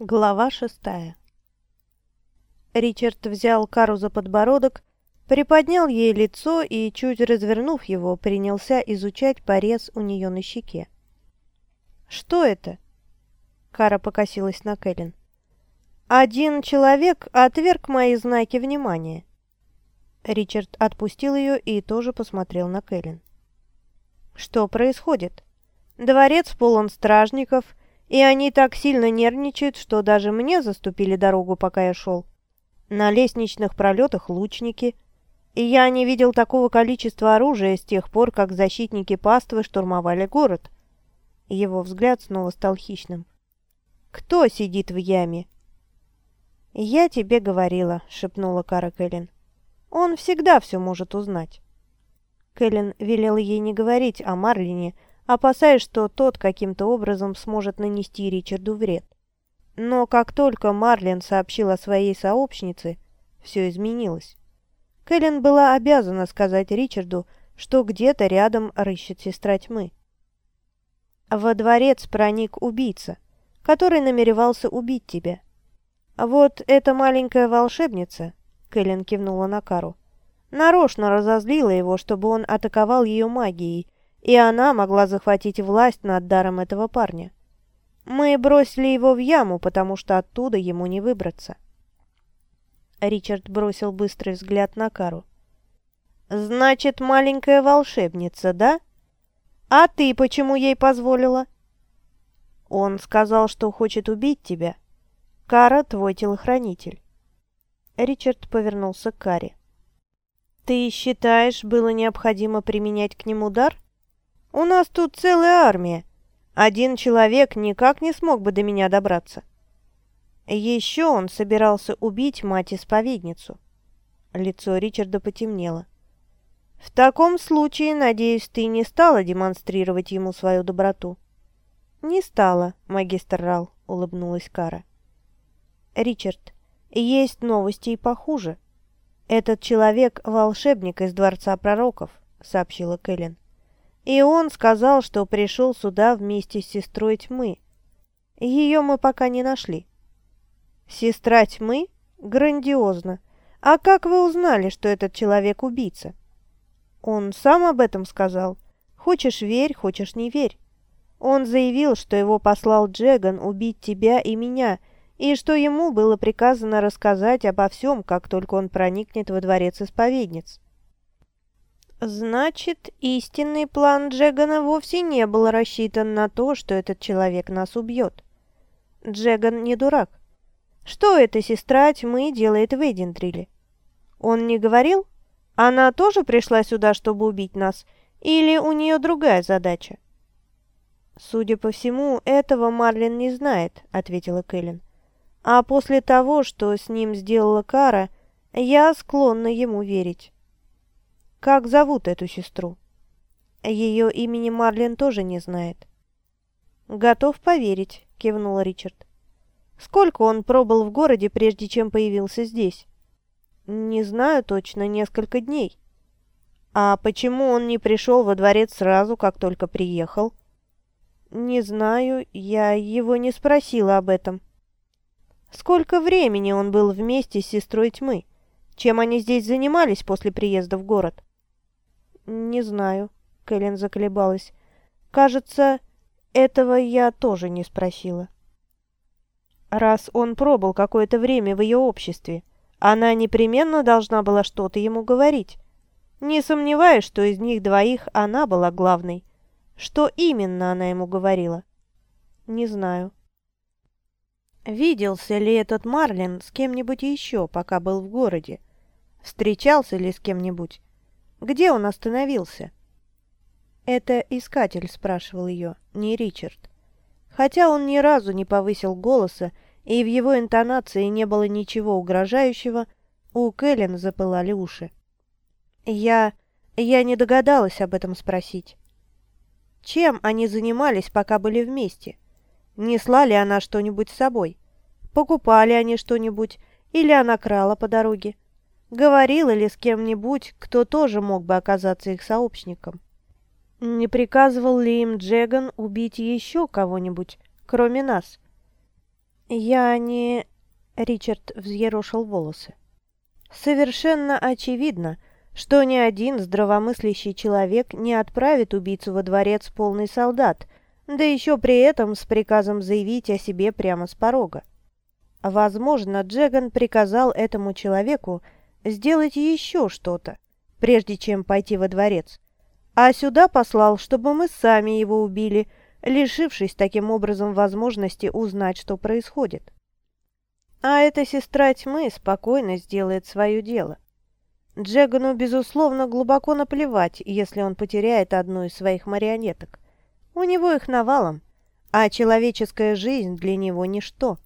Глава шестая Ричард взял Кару за подбородок, приподнял ей лицо и, чуть развернув его, принялся изучать порез у нее на щеке. «Что это?» Кара покосилась на Кэлен. «Один человек отверг мои знаки внимания». Ричард отпустил ее и тоже посмотрел на Кэлен. «Что происходит? Дворец полон стражников, и они так сильно нервничают, что даже мне заступили дорогу, пока я шел. На лестничных пролетах лучники, и я не видел такого количества оружия с тех пор, как защитники паствы штурмовали город. Его взгляд снова стал хищным. «Кто сидит в яме?» «Я тебе говорила», — шепнула Кара Кэлен. «Он всегда все может узнать». Кэлен велела ей не говорить о Марлине, опасаясь, что тот каким-то образом сможет нанести Ричарду вред. Но как только Марлин сообщил о своей сообщнице, все изменилось. Кэлен была обязана сказать Ричарду, что где-то рядом рыщет сестра тьмы. Во дворец проник убийца, который намеревался убить тебя. Вот эта маленькая волшебница, Кэлен кивнула на Кару, нарочно разозлила его, чтобы он атаковал ее магией, и она могла захватить власть над даром этого парня. Мы бросили его в яму, потому что оттуда ему не выбраться. Ричард бросил быстрый взгляд на Кару. «Значит, маленькая волшебница, да? А ты почему ей позволила?» «Он сказал, что хочет убить тебя. Кара — твой телохранитель». Ричард повернулся к Каре. «Ты считаешь, было необходимо применять к нему дар? У нас тут целая армия. Один человек никак не смог бы до меня добраться. Еще он собирался убить мать-исповедницу. Лицо Ричарда потемнело. «В таком случае, надеюсь, ты не стала демонстрировать ему свою доброту?» «Не стала, магистр Рал», — улыбнулась Кара. «Ричард, есть новости и похуже. Этот человек — волшебник из Дворца Пророков», — сообщила Кэлен. И он сказал, что пришел сюда вместе с сестрой тьмы. Ее мы пока не нашли. Сестра тьмы? Грандиозно. А как вы узнали, что этот человек убийца? Он сам об этом сказал. Хочешь верь, хочешь не верь. Он заявил, что его послал Джеган убить тебя и меня, и что ему было приказано рассказать обо всем, как только он проникнет во дворец исповедниц. Значит, истинный план Джегана вовсе не был рассчитан на то, что этот человек нас убьет. Джеган не дурак. Что эта сестра тьмы делает в Эдинтриле? Он не говорил? Она тоже пришла сюда, чтобы убить нас? Или у нее другая задача? «Судя по всему, этого Марлин не знает», — ответила Кэлен. «А после того, что с ним сделала Кара, я склонна ему верить». Как зовут эту сестру? Ее имени Марлен тоже не знает. Готов поверить, кивнул Ричард. Сколько он пробыл в городе, прежде чем появился здесь? Не знаю точно, несколько дней. А почему он не пришел во дворец сразу, как только приехал? Не знаю, я его не спросила об этом. Сколько времени он был вместе с сестрой тьмы? Чем они здесь занимались после приезда в город? «Не знаю», — Кэлен заколебалась. «Кажется, этого я тоже не спросила». Раз он пробыл какое-то время в ее обществе, она непременно должна была что-то ему говорить. Не сомневаюсь, что из них двоих она была главной. Что именно она ему говорила? Не знаю. Виделся ли этот Марлин с кем-нибудь еще, пока был в городе? Встречался ли с кем-нибудь? Где он остановился?» «Это искатель», — спрашивал ее, не Ричард. Хотя он ни разу не повысил голоса, и в его интонации не было ничего угрожающего, у Кэлен запылали уши. «Я... я не догадалась об этом спросить. Чем они занимались, пока были вместе? Несла ли она что-нибудь с собой? Покупали они что-нибудь? Или она крала по дороге? Говорила ли с кем-нибудь, кто тоже мог бы оказаться их сообщником? Не приказывал ли им Джеган убить еще кого-нибудь, кроме нас? «Я не...» — Ричард взъерошил волосы. «Совершенно очевидно, что ни один здравомыслящий человек не отправит убийцу во дворец полный солдат, да еще при этом с приказом заявить о себе прямо с порога. Возможно, Джеган приказал этому человеку сделать еще что-то, прежде чем пойти во дворец, а сюда послал, чтобы мы сами его убили, лишившись таким образом возможности узнать, что происходит. А эта сестра тьмы спокойно сделает свое дело. Джегану, безусловно, глубоко наплевать, если он потеряет одну из своих марионеток. У него их навалом, а человеческая жизнь для него ничто.